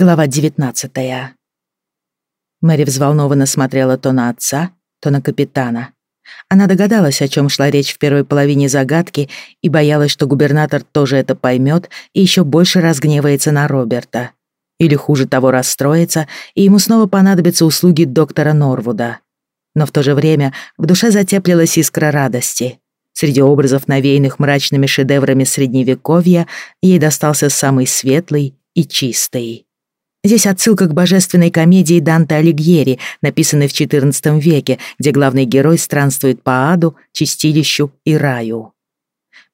Глава 19 Мэри взволнованно смотрела то на отца, то на капитана. Она догадалась, о чем шла речь в первой половине загадки, и боялась, что губернатор тоже это поймет и еще больше разгневается на Роберта. Или хуже того расстроится, и ему снова понадобятся услуги доктора Норвуда. Но в то же время в душе затеплилась искра радости. Среди образов, навеянных мрачными шедеврами Средневековья, ей достался самый светлый и чистый. Здесь отсылка к божественной комедии Данте Алигьери, написанной в XIV веке, где главный герой странствует по аду, чистилищу и раю.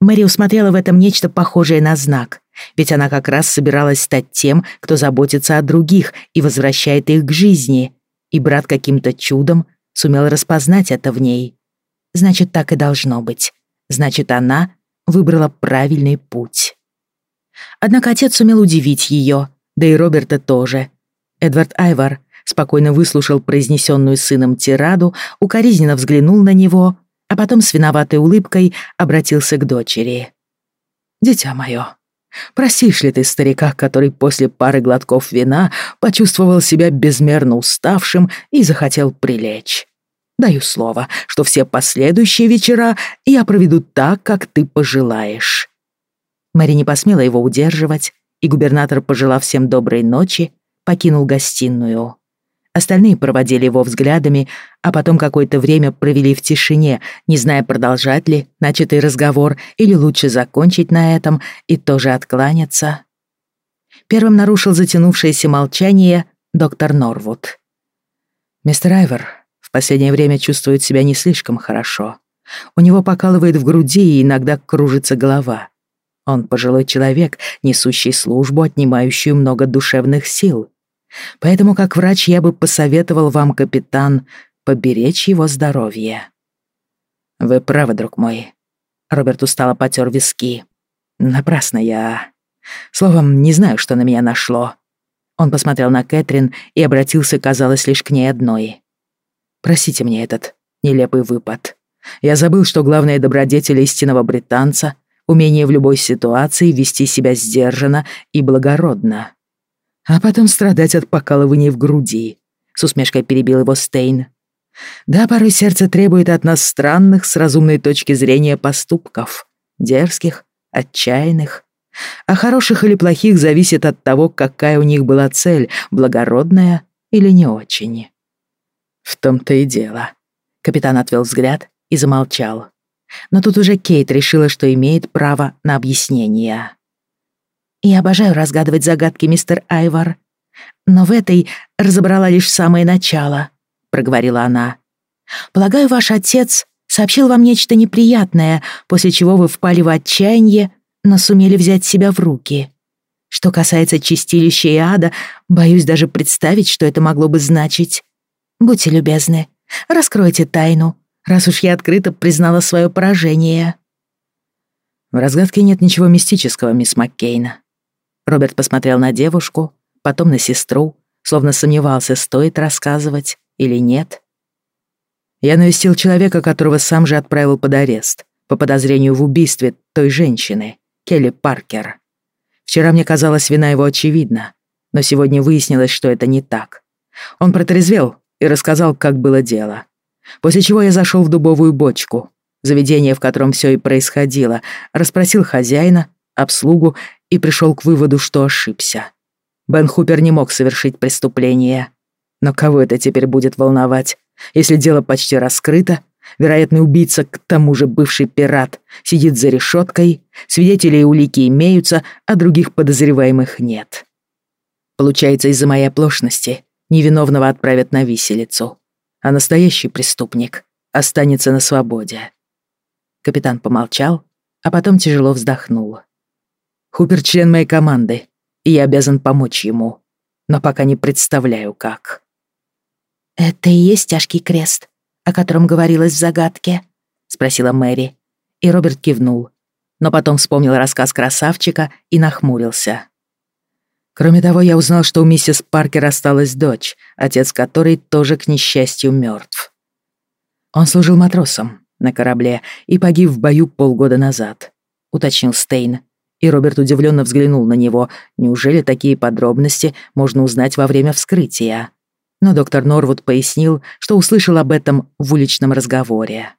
Мэри усмотрела в этом нечто похожее на знак, ведь она как раз собиралась стать тем, кто заботится о других и возвращает их к жизни, и брат каким-то чудом сумел распознать это в ней. Значит, так и должно быть. Значит, она выбрала правильный путь. Однако отец сумел удивить ее — да и Роберта тоже. Эдвард Айвар спокойно выслушал произнесенную сыном тираду, укоризненно взглянул на него, а потом с виноватой улыбкой обратился к дочери. «Дитя мое, простишь ли ты старика, который после пары глотков вина почувствовал себя безмерно уставшим и захотел прилечь? Даю слово, что все последующие вечера я проведу так, как ты пожелаешь». Мэри не посмела его удерживать, и губернатор, пожелав всем доброй ночи, покинул гостиную. Остальные проводили его взглядами, а потом какое-то время провели в тишине, не зная, продолжать ли начатый разговор или лучше закончить на этом и тоже откланяться. Первым нарушил затянувшееся молчание доктор Норвуд. «Мистер Айвер в последнее время чувствует себя не слишком хорошо. У него покалывает в груди и иногда кружится голова. Он пожилой человек, несущий службу, отнимающую много душевных сил. Поэтому, как врач, я бы посоветовал вам, капитан, поберечь его здоровье. Вы правы, друг мой. Роберт устало потер виски. Напрасно я... Словом, не знаю, что на меня нашло. Он посмотрел на Кэтрин и обратился, казалось, лишь к ней одной. «Простите мне этот нелепый выпад. Я забыл, что главная добродетель истинного британца умение в любой ситуации вести себя сдержанно и благородно. А потом страдать от покалываний в груди, с усмешкой перебил его Стейн. Да, порой сердце требует от нас странных с разумной точки зрения поступков, дерзких, отчаянных. А хороших или плохих зависит от того, какая у них была цель, благородная или не очень. В том-то и дело. Капитан отвел взгляд и замолчал. Но тут уже Кейт решила, что имеет право на объяснение. «Я обожаю разгадывать загадки, мистер Айвар. Но в этой разобрала лишь самое начало», — проговорила она. «Полагаю, ваш отец сообщил вам нечто неприятное, после чего вы впали в отчаяние, но сумели взять себя в руки. Что касается чистилища и ада, боюсь даже представить, что это могло бы значить. Будьте любезны, раскройте тайну, раз уж я открыто признала свое поражение. В разгадке нет ничего мистического, мисс Маккейна. Роберт посмотрел на девушку, потом на сестру, словно сомневался, стоит рассказывать или нет. Я навестил человека, которого сам же отправил под арест, по подозрению в убийстве той женщины, Келли Паркер. Вчера мне казалось, вина его очевидна, но сегодня выяснилось, что это не так. Он протрезвел и рассказал, как было дело. После чего я зашел в дубовую бочку, заведение, в котором все и происходило, расспросил хозяина, обслугу и пришел к выводу, что ошибся. Бен Хупер не мог совершить преступление. Но кого это теперь будет волновать? Если дело почти раскрыто, вероятный убийца, к тому же бывший пират, сидит за решеткой, свидетели и улики имеются, а других подозреваемых нет. Получается, из-за моей оплошности невиновного отправят на виселицу а настоящий преступник останется на свободе. Капитан помолчал, а потом тяжело вздохнул. Хупер член моей команды, и я обязан помочь ему, но пока не представляю, как. «Это и есть тяжкий крест, о котором говорилось в загадке?» — спросила Мэри, и Роберт кивнул, но потом вспомнил рассказ красавчика и нахмурился. Кроме того, я узнал, что у миссис Паркер осталась дочь, отец которой тоже, к несчастью, мертв. Он служил матросом на корабле и погиб в бою полгода назад, уточнил Стейн, И Роберт удивленно взглянул на него. Неужели такие подробности можно узнать во время вскрытия? Но доктор Норвуд пояснил, что услышал об этом в уличном разговоре.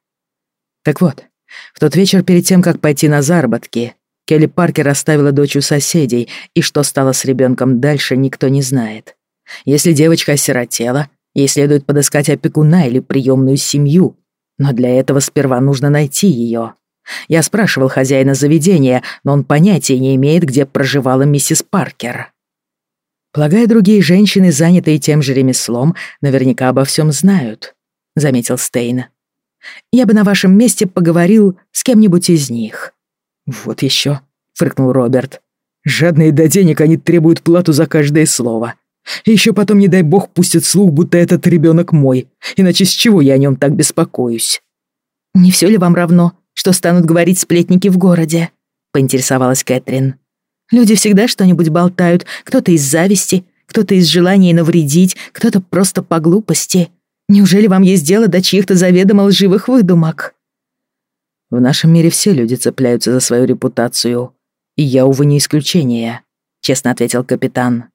Так вот, в тот вечер перед тем, как пойти на заработки, Келли Паркер оставила дочь у соседей, и что стало с ребенком дальше, никто не знает. Если девочка осиротела, ей следует подыскать опекуна или приемную семью, но для этого сперва нужно найти ее. Я спрашивал хозяина заведения, но он понятия не имеет, где проживала миссис Паркер. Полагаю, другие женщины, занятые тем же ремеслом, наверняка обо всем знают, заметил Стейн. Я бы на вашем месте поговорил с кем-нибудь из них. Вот еще, фыркнул Роберт. Жадные до денег они требуют плату за каждое слово. И еще потом, не дай бог, пустят слух, будто этот ребенок мой. Иначе с чего я о нем так беспокоюсь? Не все ли вам равно, что станут говорить сплетники в городе? Поинтересовалась Кэтрин. Люди всегда что-нибудь болтают, кто-то из зависти, кто-то из желания навредить, кто-то просто по глупости. Неужели вам есть дело до чьих-то заведомо лживых выдумок? В нашем мире все люди цепляются за свою репутацию. И я, увы, не исключение, честно ответил капитан.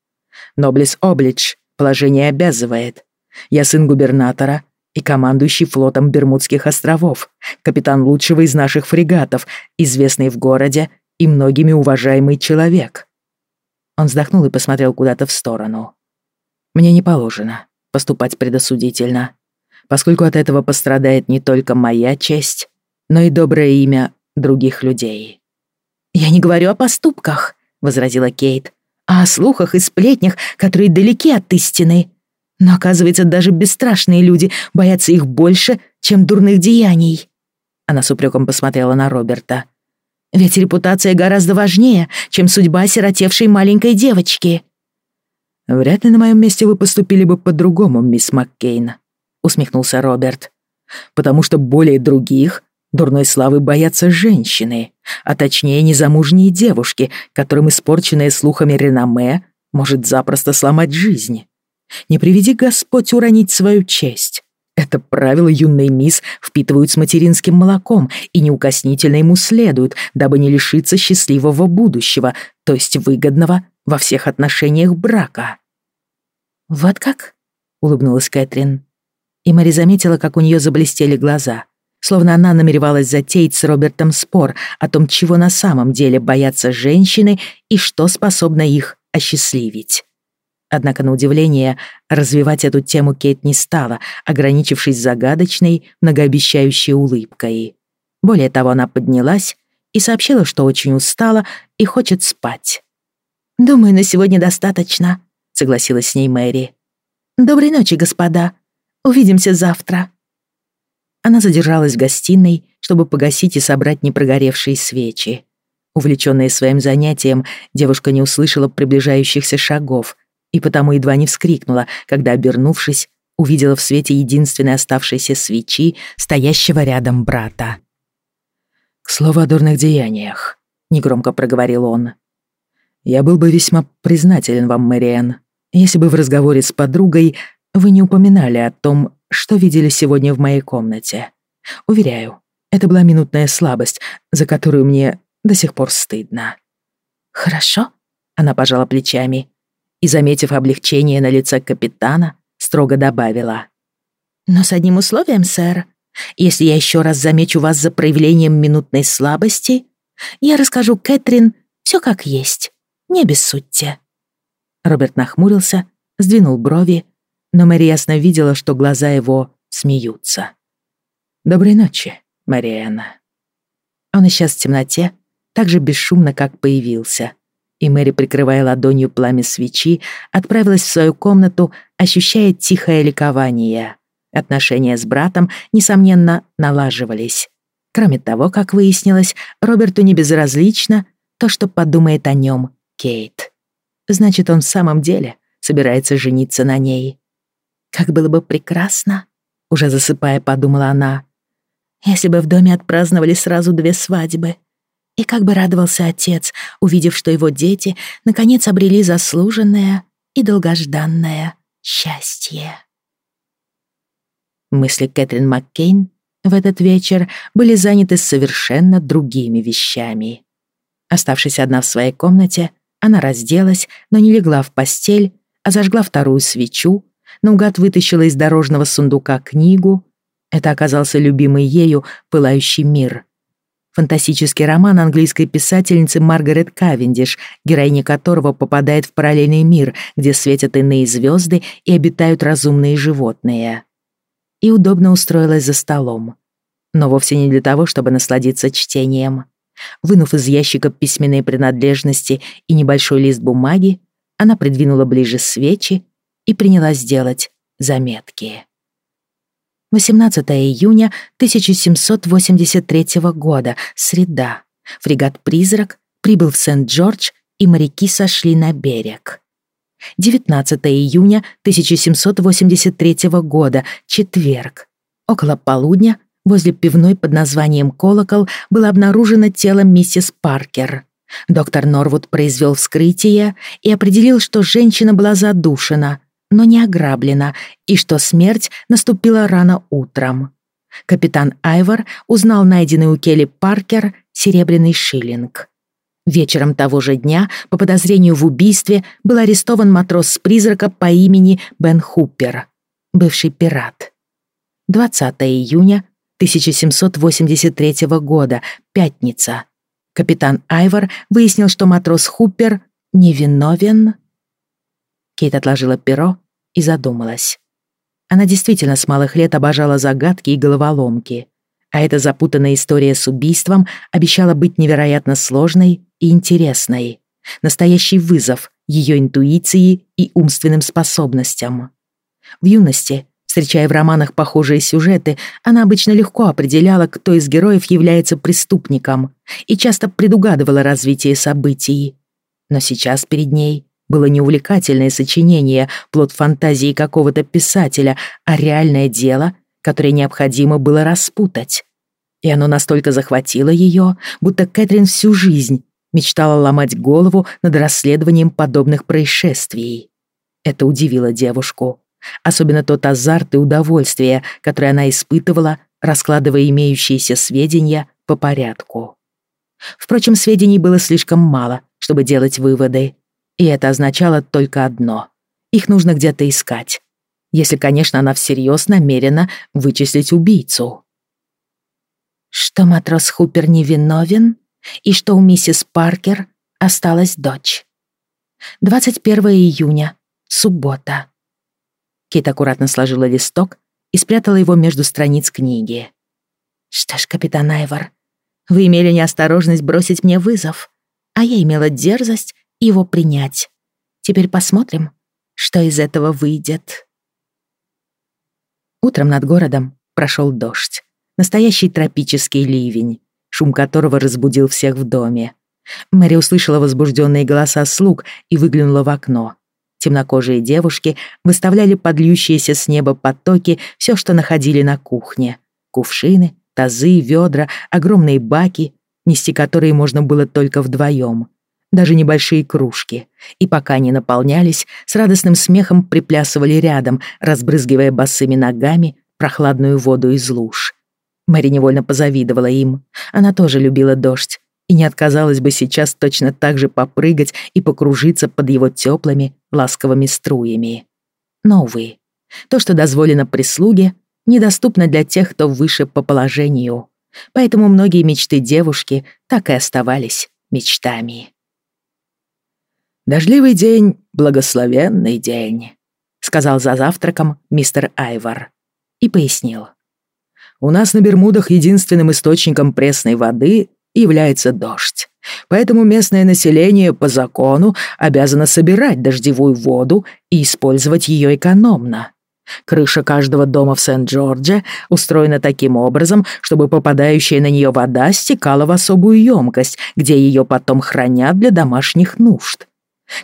Ноблис Облидж положение обязывает. Я сын губернатора и командующий флотом Бермудских островов, капитан лучшего из наших фрегатов, известный в городе и многими уважаемый человек». Он вздохнул и посмотрел куда-то в сторону. «Мне не положено поступать предосудительно, поскольку от этого пострадает не только моя честь, но и доброе имя других людей». «Я не говорю о поступках», — возразила Кейт, а о слухах и сплетнях, которые далеки от истины. Но, оказывается, даже бесстрашные люди боятся их больше, чем дурных деяний. Она с упреком посмотрела на Роберта. Ведь репутация гораздо важнее, чем судьба сиротевшей маленькой девочки. «Вряд ли на моем месте вы поступили бы по-другому, мисс Маккейн», — усмехнулся Роберт. «Потому что более других Дурной славы боятся женщины, а точнее незамужние девушки, которым испорченное слухами реноме может запросто сломать жизнь. Не приведи Господь уронить свою честь. Это правило юной мисс впитывают с материнским молоком и неукоснительно ему следуют, дабы не лишиться счастливого будущего, то есть выгодного во всех отношениях брака. «Вот как?» — улыбнулась Кэтрин. И Мари заметила, как у нее заблестели глаза словно она намеревалась затеять с Робертом спор о том, чего на самом деле боятся женщины и что способно их осчастливить. Однако, на удивление, развивать эту тему Кейт не стала, ограничившись загадочной, многообещающей улыбкой. Более того, она поднялась и сообщила, что очень устала и хочет спать. «Думаю, на сегодня достаточно», — согласилась с ней Мэри. «Доброй ночи, господа. Увидимся завтра». Она задержалась в гостиной, чтобы погасить и собрать непрогоревшие свечи. Увлечённая своим занятием, девушка не услышала приближающихся шагов и потому едва не вскрикнула, когда, обернувшись, увидела в свете единственной оставшейся свечи, стоящего рядом брата. «К слову о дурных деяниях», — негромко проговорил он. «Я был бы весьма признателен вам, Мэриэн, если бы в разговоре с подругой вы не упоминали о том, что видели сегодня в моей комнате. Уверяю, это была минутная слабость, за которую мне до сих пор стыдно. Хорошо, она пожала плечами и, заметив облегчение на лице капитана, строго добавила. Но с одним условием, сэр. Если я еще раз замечу вас за проявлением минутной слабости, я расскажу Кэтрин все как есть, не бессудьте. Роберт нахмурился, сдвинул брови но Мэри ясно видела, что глаза его смеются. «Доброй ночи, Мариэна». Он исчез в темноте, так же бесшумно, как появился. И Мэри, прикрывая ладонью пламя свечи, отправилась в свою комнату, ощущая тихое ликование. Отношения с братом, несомненно, налаживались. Кроме того, как выяснилось, Роберту не безразлично то, что подумает о нем Кейт. Значит, он в самом деле собирается жениться на ней. Как было бы прекрасно, уже засыпая, подумала она, если бы в доме отпраздновали сразу две свадьбы. И как бы радовался отец, увидев, что его дети наконец обрели заслуженное и долгожданное счастье. Мысли Кэтрин Маккейн в этот вечер были заняты совершенно другими вещами. Оставшись одна в своей комнате, она разделась, но не легла в постель, а зажгла вторую свечу, наугад вытащила из дорожного сундука книгу. Это оказался любимый ею «Пылающий мир». Фантастический роман английской писательницы Маргарет Кавендиш, героиня которого попадает в параллельный мир, где светят иные звезды и обитают разумные животные. И удобно устроилась за столом. Но вовсе не для того, чтобы насладиться чтением. Вынув из ящика письменные принадлежности и небольшой лист бумаги, она придвинула ближе свечи и принялась делать заметки. 18 июня 1783 года, среда. Фрегат «Призрак» прибыл в Сент-Джордж, и моряки сошли на берег. 19 июня 1783 года, четверг. Около полудня возле пивной под названием «Колокол» было обнаружено тело миссис Паркер. Доктор Норвуд произвел вскрытие и определил, что женщина была задушена, но не ограблена, и что смерть наступила рано утром. Капитан Айвор узнал найденный у Келли Паркер серебряный шиллинг. Вечером того же дня, по подозрению в убийстве, был арестован матрос с призрака по имени Бен Хуппер, бывший пират. 20 июня 1783 года, пятница. Капитан Айвор выяснил, что матрос Хуппер невиновен Кейт отложила перо и задумалась. Она действительно с малых лет обожала загадки и головоломки. А эта запутанная история с убийством обещала быть невероятно сложной и интересной. Настоящий вызов ее интуиции и умственным способностям. В юности, встречая в романах похожие сюжеты, она обычно легко определяла, кто из героев является преступником и часто предугадывала развитие событий. Но сейчас перед ней было не увлекательное сочинение, плод фантазии какого-то писателя, а реальное дело, которое необходимо было распутать. И оно настолько захватило ее, будто Кэтрин всю жизнь мечтала ломать голову над расследованием подобных происшествий. Это удивило девушку. Особенно тот азарт и удовольствие, которое она испытывала, раскладывая имеющиеся сведения по порядку. Впрочем, сведений было слишком мало, чтобы делать выводы. И это означало только одно. Их нужно где-то искать. Если, конечно, она всерьез намерена вычислить убийцу. Что матрос Хупер невиновен, и что у миссис Паркер осталась дочь. 21 июня, суббота. Кит аккуратно сложила листок и спрятала его между страниц книги. «Что ж, капитан Айвор, вы имели неосторожность бросить мне вызов, а я имела дерзость его принять. Теперь посмотрим, что из этого выйдет. Утром над городом прошел дождь. Настоящий тропический ливень, шум которого разбудил всех в доме. Мэри услышала возбужденные голоса слуг и выглянула в окно. Темнокожие девушки выставляли подлющиеся с неба потоки все, что находили на кухне. Кувшины, тазы, ведра, огромные баки, нести которые можно было только вдвоем даже небольшие кружки, и пока они наполнялись, с радостным смехом приплясывали рядом, разбрызгивая босыми ногами прохладную воду из луж. Мэри невольно позавидовала им. Она тоже любила дождь и не отказалась бы сейчас точно так же попрыгать и покружиться под его теплыми, ласковыми струями. Но, увы, то, что дозволено прислуге, недоступно для тех, кто выше по положению. Поэтому многие мечты девушки так и оставались мечтами. «Дождливый день, благословенный день», — сказал за завтраком мистер Айвар и пояснил. «У нас на Бермудах единственным источником пресной воды является дождь. Поэтому местное население по закону обязано собирать дождевую воду и использовать ее экономно. Крыша каждого дома в Сент-Джордже устроена таким образом, чтобы попадающая на нее вода стекала в особую емкость, где ее потом хранят для домашних нужд.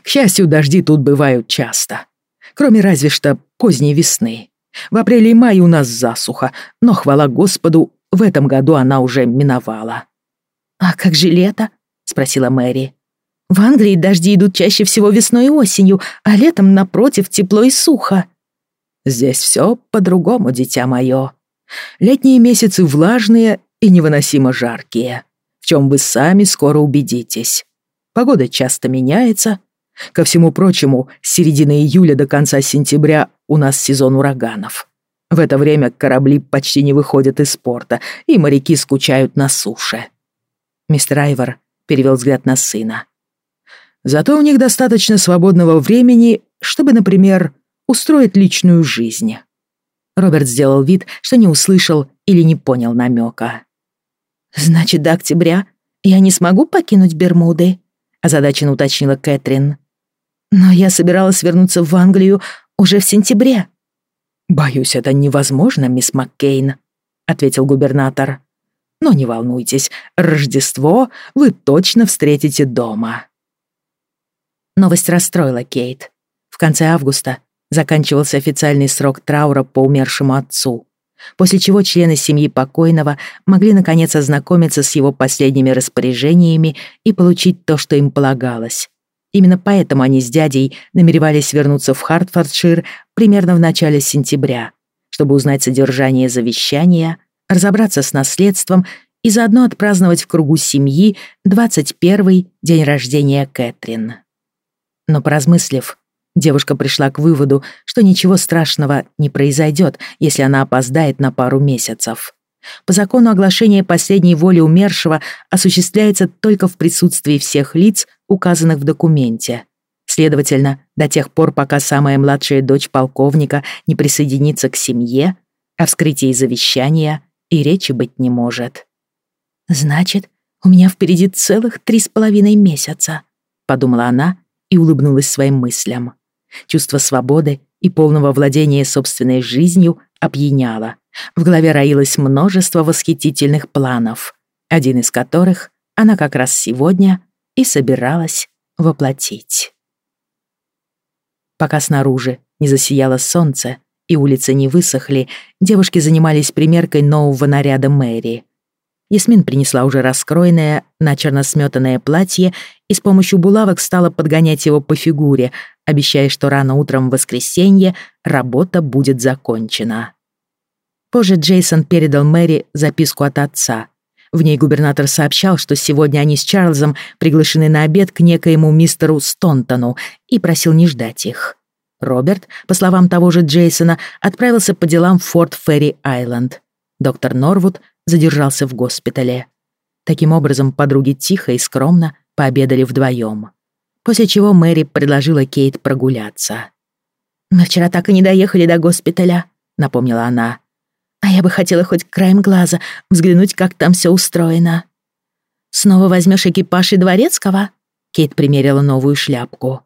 К счастью, дожди тут бывают часто. Кроме разве что поздней весны. В апреле и мае у нас засуха, но, хвала Господу, в этом году она уже миновала. «А как же лето?» — спросила Мэри. «В Англии дожди идут чаще всего весной и осенью, а летом, напротив, тепло и сухо». «Здесь все по-другому, дитя мое. Летние месяцы влажные и невыносимо жаркие. В чем вы сами скоро убедитесь. Погода часто меняется. Ко всему прочему, с середины июля до конца сентября у нас сезон ураганов. В это время корабли почти не выходят из порта, и моряки скучают на суше. Мистер Айвор перевел взгляд на сына. Зато у них достаточно свободного времени, чтобы, например, устроить личную жизнь. Роберт сделал вид, что не услышал или не понял намека. «Значит, до октября я не смогу покинуть Бермуды?» озадаченно уточнила Кэтрин. «Но я собиралась вернуться в Англию уже в сентябре». «Боюсь, это невозможно, мисс Маккейн», — ответил губернатор. «Но не волнуйтесь, Рождество вы точно встретите дома». Новость расстроила Кейт. В конце августа заканчивался официальный срок траура по умершему отцу, после чего члены семьи покойного могли наконец ознакомиться с его последними распоряжениями и получить то, что им полагалось. Именно поэтому они с дядей намеревались вернуться в Хартфордшир примерно в начале сентября, чтобы узнать содержание завещания, разобраться с наследством и заодно отпраздновать в кругу семьи 21-й день рождения Кэтрин. Но поразмыслив, девушка пришла к выводу, что ничего страшного не произойдет, если она опоздает на пару месяцев. По закону оглашение последней воли умершего осуществляется только в присутствии всех лиц, указанных в документе. Следовательно, до тех пор, пока самая младшая дочь полковника не присоединится к семье, о вскрытии завещания и речи быть не может. «Значит, у меня впереди целых три с половиной месяца», — подумала она и улыбнулась своим мыслям. Чувство свободы и полного владения собственной жизнью опьяняло. В голове роилось множество восхитительных планов, один из которых она как раз сегодня и собиралась воплотить. Пока снаружи не засияло солнце и улицы не высохли, девушки занимались примеркой нового наряда Мэри. Ясмин принесла уже раскроенное, начерно сметанное платье и с помощью булавок стала подгонять его по фигуре, обещая, что рано утром в воскресенье работа будет закончена. Позже Джейсон передал Мэри записку от отца. В ней губернатор сообщал, что сегодня они с Чарльзом приглашены на обед к некоему мистеру Стонтону и просил не ждать их. Роберт, по словам того же Джейсона, отправился по делам в Форт Ферри-Айленд. Доктор Норвуд задержался в госпитале. Таким образом, подруги тихо и скромно пообедали вдвоем. После чего Мэри предложила Кейт прогуляться. «Мы вчера так и не доехали до госпиталя», — напомнила она. «А я бы хотела хоть краем глаза взглянуть, как там все устроено». «Снова возьмешь экипаж и дворецкого?» Кейт примерила новую шляпку.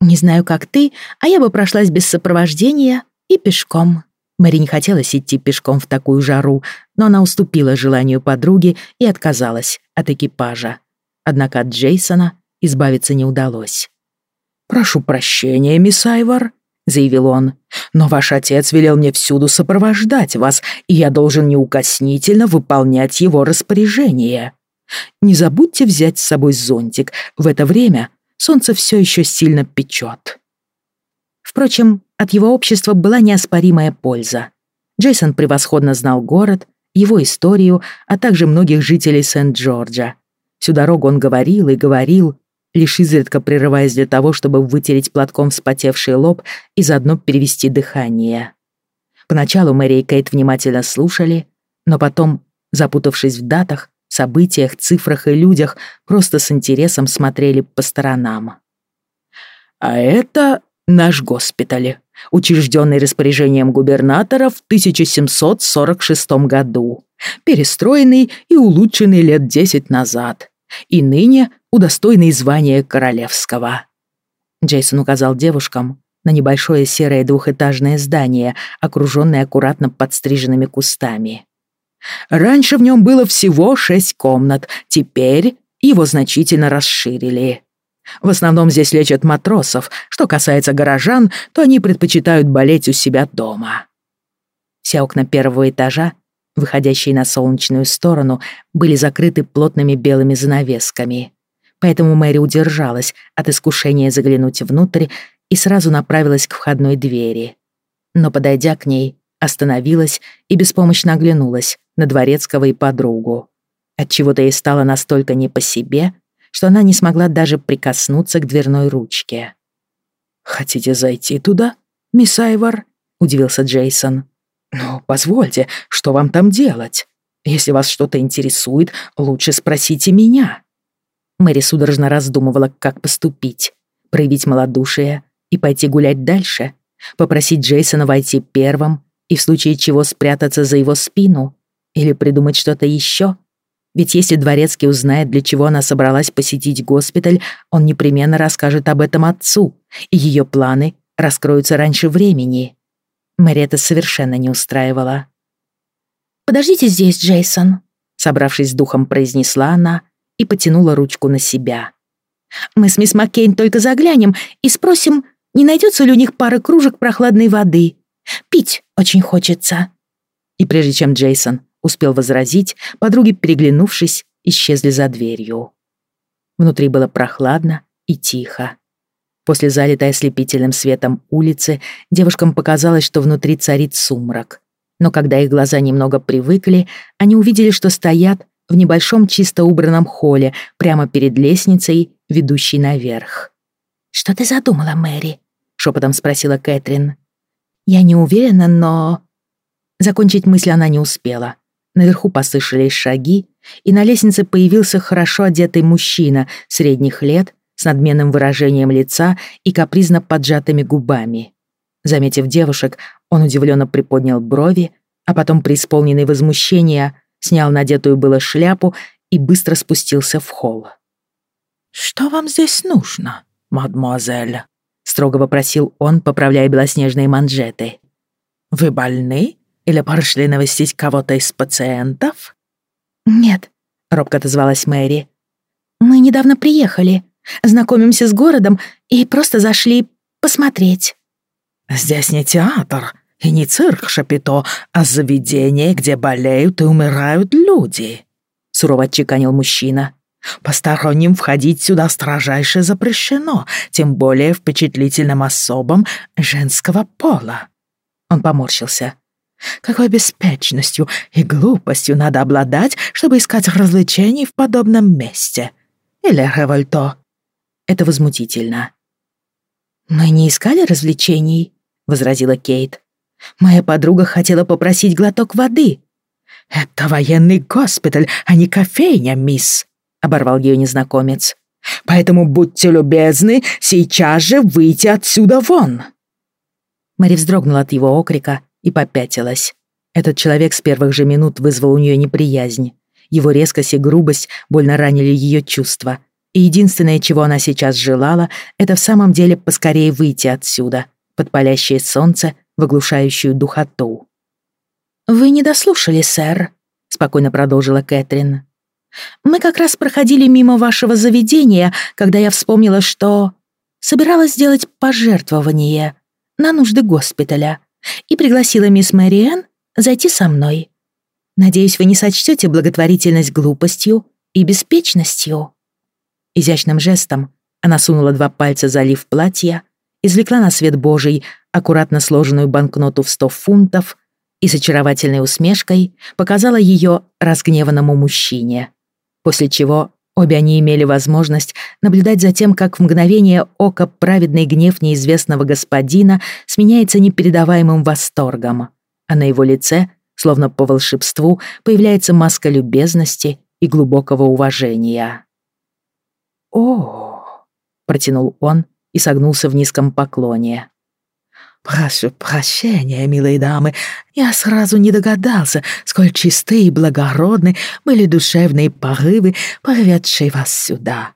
«Не знаю, как ты, а я бы прошлась без сопровождения и пешком». Мэри не хотелось идти пешком в такую жару, но она уступила желанию подруги и отказалась от экипажа. Однако от Джейсона избавиться не удалось. «Прошу прощения, мисс Айвар», — заявил он, «но ваш отец велел мне всюду сопровождать вас, и я должен неукоснительно выполнять его распоряжение. Не забудьте взять с собой зонтик, в это время солнце все еще сильно печет». Впрочем, от его общества была неоспоримая польза. Джейсон превосходно знал город, его историю, а также многих жителей Сент-Джорджа. Всю дорогу он говорил и говорил, лишь изредка прерываясь для того, чтобы вытереть платком вспотевший лоб и заодно перевести дыхание. Поначалу Мэри и Кейт внимательно слушали, но потом, запутавшись в датах, событиях, цифрах и людях, просто с интересом смотрели по сторонам. «А это наш госпиталь», учрежденный распоряжением губернатора в 1746 году, перестроенный и улучшенный лет 10 назад, и ныне удостоенный звания королевского. Джейсон указал девушкам на небольшое серое двухэтажное здание, окруженное аккуратно подстриженными кустами. Раньше в нем было всего шесть комнат, теперь его значительно расширили. В основном здесь лечат матросов. Что касается горожан, то они предпочитают болеть у себя дома. Все окна первого этажа, выходящие на солнечную сторону, были закрыты плотными белыми занавесками. Поэтому Мэри удержалась от искушения заглянуть внутрь и сразу направилась к входной двери. Но, подойдя к ней, остановилась и беспомощно оглянулась на дворецкого и подругу. Отчего-то ей стало настолько не по себе, что она не смогла даже прикоснуться к дверной ручке. «Хотите зайти туда, мисс Айвар?» — удивился Джейсон. «Ну, позвольте, что вам там делать? Если вас что-то интересует, лучше спросите меня». Мэри судорожно раздумывала, как поступить. Проявить малодушие и пойти гулять дальше. Попросить Джейсона войти первым и в случае чего спрятаться за его спину. Или придумать что-то еще. Ведь если Дворецкий узнает, для чего она собралась посетить госпиталь, он непременно расскажет об этом отцу, и ее планы раскроются раньше времени. Мэри это совершенно не устраивала. «Подождите здесь, Джейсон», — собравшись с духом, произнесла она и потянула ручку на себя. «Мы с мисс Маккейн только заглянем и спросим, не найдется ли у них пара кружек прохладной воды. Пить очень хочется». И прежде чем Джейсон успел возразить, подруги, переглянувшись, исчезли за дверью. Внутри было прохладно и тихо. После залитой ослепительным светом улицы девушкам показалось, что внутри царит сумрак. Но когда их глаза немного привыкли, они увидели, что стоят в небольшом чисто убранном холле прямо перед лестницей, ведущей наверх. «Что ты задумала, Мэри?» — шепотом спросила Кэтрин. «Я не уверена, но...» Закончить мысль она не успела. Наверху послышались шаги, и на лестнице появился хорошо одетый мужчина средних лет с надменным выражением лица и капризно поджатыми губами. Заметив девушек, он удивленно приподнял брови, а потом, преисполненный возмущения, снял надетую было шляпу и быстро спустился в холл. «Что вам здесь нужно, мадемуазель?» — строго вопросил он, поправляя белоснежные манжеты. «Вы больны или пришли навестить кого-то из пациентов?» «Нет», — робко отозвалась Мэри. «Мы недавно приехали, знакомимся с городом и просто зашли посмотреть». «Здесь не театр и не цирк Шапито, а заведение, где болеют и умирают люди», — сурово отчеканил мужчина. «Посторонним входить сюда строжайше запрещено, тем более впечатлительным особам женского пола». Он поморщился. Какой беспечностью и глупостью надо обладать, чтобы искать развлечений в подобном месте? Или револьто? Это возмутительно. «Мы не искали развлечений», — возразила Кейт. «Моя подруга хотела попросить глоток воды». «Это военный госпиталь, а не кофейня, мисс», — оборвал ее незнакомец. «Поэтому будьте любезны сейчас же выйти отсюда вон». Мэри вздрогнула от его окрика и попятилась. Этот человек с первых же минут вызвал у нее неприязнь. Его резкость и грубость больно ранили ее чувства. И единственное, чего она сейчас желала, это в самом деле поскорее выйти отсюда, под палящее солнце, в оглушающую духоту. «Вы не дослушали, сэр», — спокойно продолжила Кэтрин. «Мы как раз проходили мимо вашего заведения, когда я вспомнила, что собиралась сделать пожертвование на нужды госпиталя и пригласила мисс Мэриэн зайти со мной. Надеюсь, вы не сочтете благотворительность глупостью и беспечностью». Изящным жестом она сунула два пальца за лиф платья, извлекла на свет Божий аккуратно сложенную банкноту в сто фунтов и с очаровательной усмешкой показала ее разгневанному мужчине, после чего обе они имели возможность наблюдать за тем, как в мгновение ока праведный гнев неизвестного господина сменяется непередаваемым восторгом, а на его лице, словно по волшебству, появляется маска любезности и глубокого уважения. «О!» — протянул он и согнулся в низком поклоне. «Прошу прощения, милые дамы, я сразу не догадался, сколь чисты и благородны были душевные порывы, приведшие вас сюда.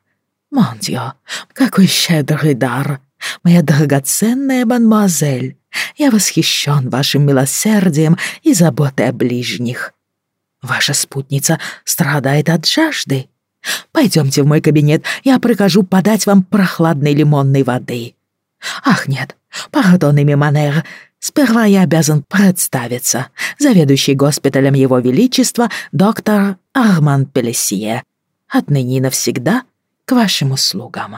Мондио, какой щедрый дар! Моя драгоценная мадемуазель, я восхищен вашим милосердием и заботой о ближних. Ваша спутница страдает от жажды. Пойдемте в мой кабинет, я прикажу подать вам прохладной лимонной воды. Ах, нет, пардон, Манер, сперва я обязан представиться. Заведующий госпиталем Его Величества доктор Арман Пелесье. Отныне навсегда к вашим услугам.